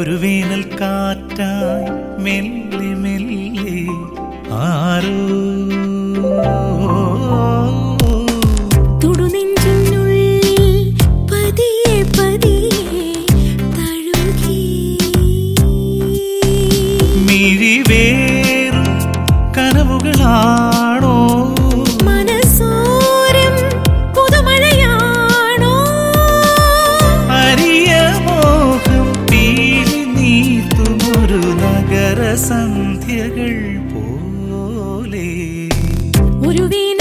ഒരു വേനൽ കാറ്റായി മെല്ലെ മെല്ലെ ആരോ. ആ മിഴിവേറും കനവുകളാണോ ഒരു വേനൽ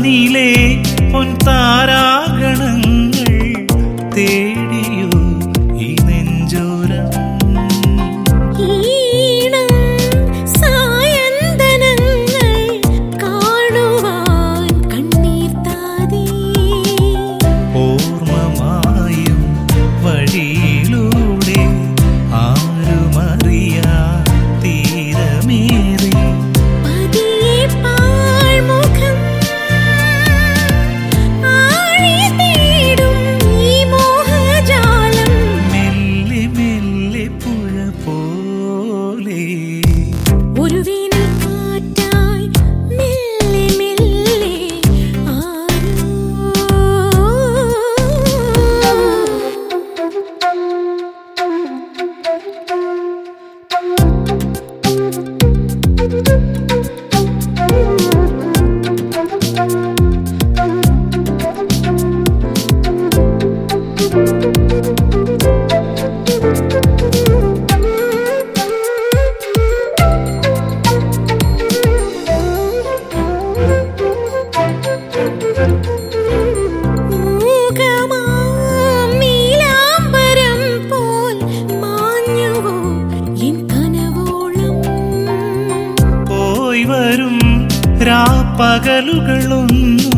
ആനിലെ പൊൻ താരാഗണങ്ങൾ തേടിയോ ഈ നെഞ്ചോരം. ഓർമ്മമായും വഴി പകലുകളൊന്നും